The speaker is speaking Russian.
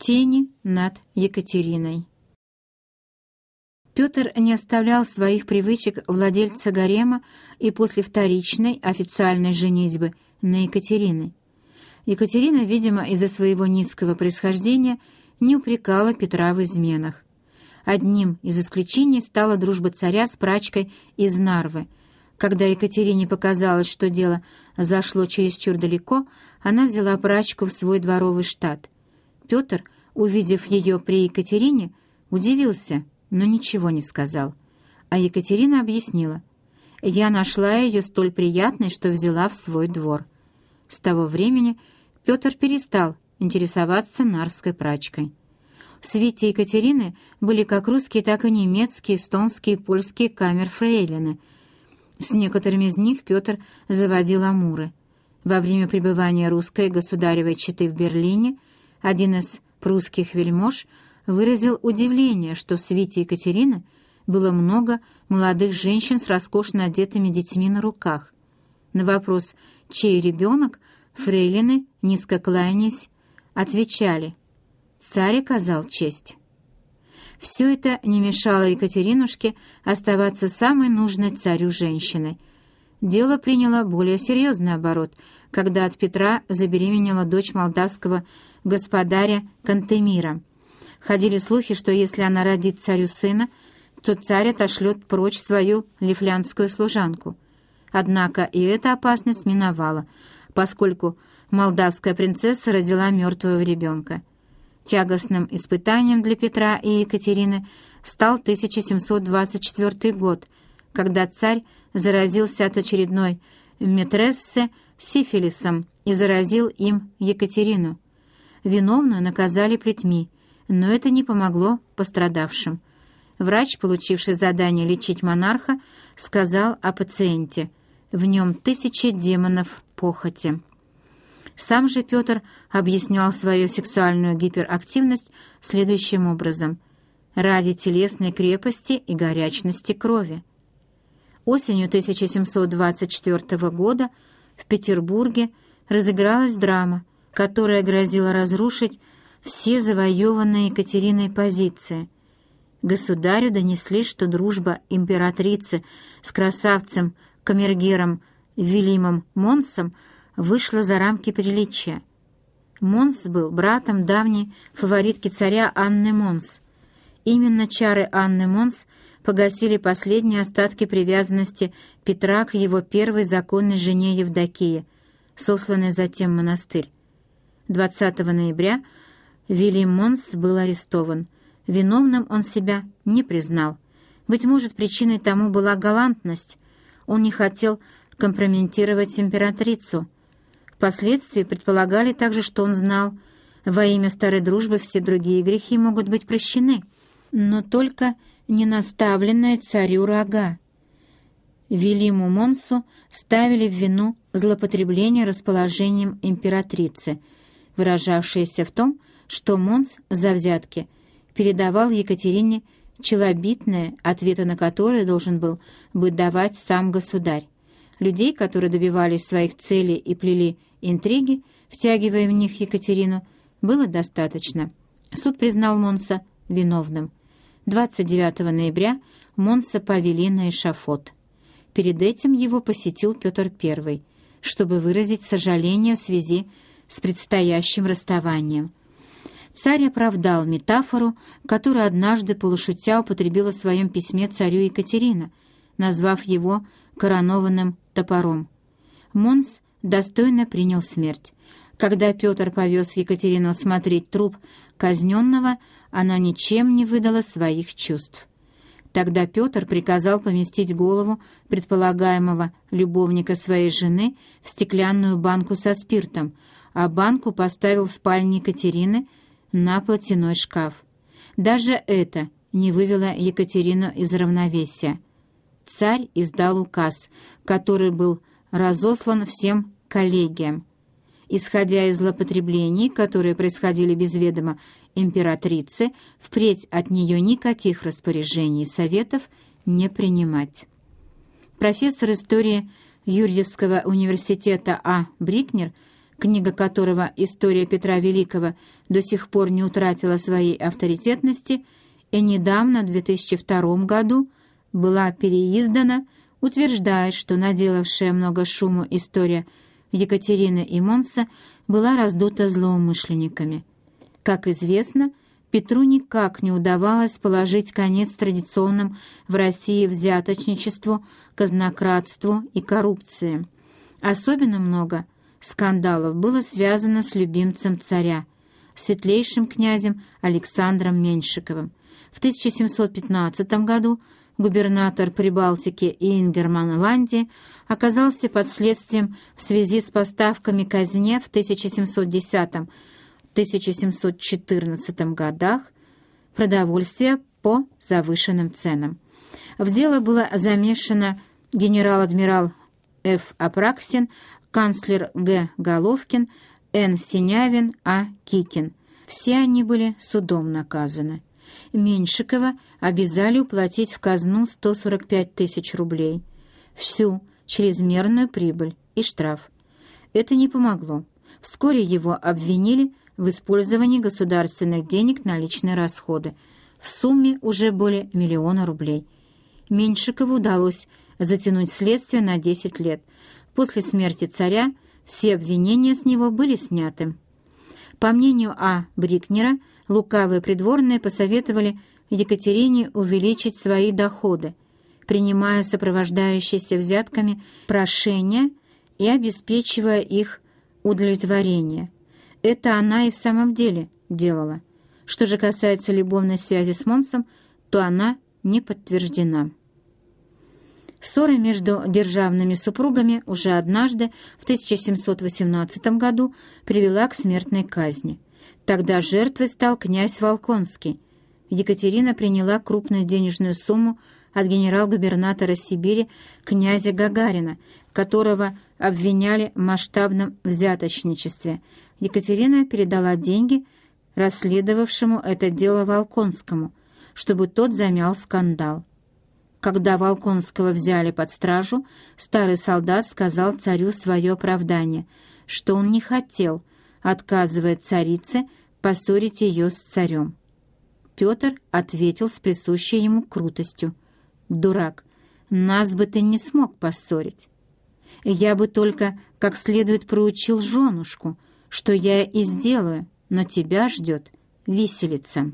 Тени над Екатериной. Петр не оставлял своих привычек владельца гарема и после вторичной официальной женитьбы на Екатерины. Екатерина, видимо, из-за своего низкого происхождения не упрекала Петра в изменах. Одним из исключений стала дружба царя с прачкой из Нарвы. Когда Екатерине показалось, что дело зашло чересчур далеко, она взяла прачку в свой дворовый штат — Петр, увидев ее при Екатерине, удивился, но ничего не сказал. А Екатерина объяснила. «Я нашла ее столь приятной, что взяла в свой двор». С того времени Петр перестал интересоваться нарской прачкой. В свете Екатерины были как русские, так и немецкие, эстонские, польские камер-фрейлины. С некоторыми из них Петр заводил амуры. Во время пребывания русской государевой четы в Берлине – один из прусских вельмож выразил удивление, что в свите Екатерины было много молодых женщин с роскошно одетыми детьми на руках. На вопрос «Чей ребенок?» фрейлины, низко кланяясь, отвечали «Царь оказал честь». Все это не мешало Екатеринушке оставаться самой нужной царю женщиной. Дело приняло более серьезный оборот, когда от Петра забеременела дочь молдавского господаря Кантемира. Ходили слухи, что если она родит царю сына, то царь отошлет прочь свою лифлянскую служанку. Однако и эта опасность миновала, поскольку молдавская принцесса родила мертвого ребенка. Тягостным испытанием для Петра и Екатерины стал 1724 год, когда царь заразился от очередной метрессы сифилисом и заразил им Екатерину. Виновную наказали плетьми, но это не помогло пострадавшим. Врач, получивший задание лечить монарха, сказал о пациенте. В нем тысячи демонов похоти. Сам же Петр объяснял свою сексуальную гиперактивность следующим образом. Ради телесной крепости и горячности крови. Осенью 1724 года в Петербурге разыгралась драма, которая грозила разрушить все завоеванные Екатериной позиции. Государю донесли, что дружба императрицы с красавцем камергером Вильямом Монсом вышла за рамки приличия. Монс был братом давней фаворитки царя Анны Монс. Именно чары Анны Монс погасили последние остатки привязанности Петра к его первой законной жене Евдокии, сосланной затем в монастырь. 20 ноября Вильям Монс был арестован. Виновным он себя не признал. Быть может, причиной тому была галантность. Он не хотел компрометировать императрицу. Впоследствии предполагали также, что он знал, во имя старой дружбы все другие грехи могут быть прощены, но только не наставленная царю рога. Велиму Монсу ставили в вину злоупотребление расположением императрицы — выражавшееся в том, что Монс за взятки передавал Екатерине челобитное, ответы на которые должен был бы давать сам государь. Людей, которые добивались своих целей и плели интриги, втягивая в них Екатерину, было достаточно. Суд признал Монса виновным. 29 ноября Монса повели на эшафот. Перед этим его посетил Петр I, чтобы выразить сожаление в связи с предстоящим расставанием. Царь оправдал метафору, которую однажды полушутя употребила в своем письме царю Екатерина, назвав его коронованным топором. Монс достойно принял смерть. Когда Петр повез Екатерину смотреть труп казненного, она ничем не выдала своих чувств. Тогда Петр приказал поместить голову предполагаемого любовника своей жены в стеклянную банку со спиртом, а банку поставил в спальне Екатерины на платяной шкаф. Даже это не вывело Екатерину из равновесия. Царь издал указ, который был разослан всем коллегиям. Исходя из злоупотреблений, которые происходили без ведома императрицы, впредь от нее никаких распоряжений и советов не принимать. Профессор истории Юрьевского университета А. Брикнер – книга которого «История Петра Великого» до сих пор не утратила своей авторитетности и недавно, в 2002 году, была переиздана, утверждает, что наделавшая много шуму история Екатерины и Монса была раздута злоумышленниками. Как известно, Петру никак не удавалось положить конец традиционным в России взяточничеству, казнократству и коррупции. Особенно много скандалов было связано с любимцем царя, светлейшим князем Александром Меньшиковым. В 1715 году губернатор Прибалтики Ингерман Ланди оказался под следствием в связи с поставками казне в 1710-1714 годах продовольствия по завышенным ценам. В дело было замешано генерал-адмирал Ф. Апраксин, канцлер Г. Головкин, Н. Синявин, А. Кикин. Все они были судом наказаны. Меньшикова обязали уплатить в казну 145 тысяч рублей. Всю чрезмерную прибыль и штраф. Это не помогло. Вскоре его обвинили в использовании государственных денег на личные расходы в сумме уже более миллиона рублей. Меньшикову удалось затянуть следствие на 10 лет. После смерти царя все обвинения с него были сняты. По мнению А. Брикнера, лукавые придворные посоветовали Екатерине увеличить свои доходы, принимая сопровождающиеся взятками прошения и обеспечивая их удовлетворение. Это она и в самом деле делала. Что же касается любовной связи с Монсом, то она не подтверждена. Ссора между державными супругами уже однажды, в 1718 году, привела к смертной казни. Тогда жертвой стал князь Волконский. Екатерина приняла крупную денежную сумму от генерал-губернатора Сибири князя Гагарина, которого обвиняли в масштабном взяточничестве. Екатерина передала деньги расследовавшему это дело Волконскому, чтобы тот замял скандал. Когда Волконского взяли под стражу, старый солдат сказал царю свое оправдание, что он не хотел, отказывая царице, поссорить ее с царем. Петр ответил с присущей ему крутостью. «Дурак, нас бы ты не смог поссорить. Я бы только как следует проучил женушку, что я и сделаю, но тебя ждет виселица».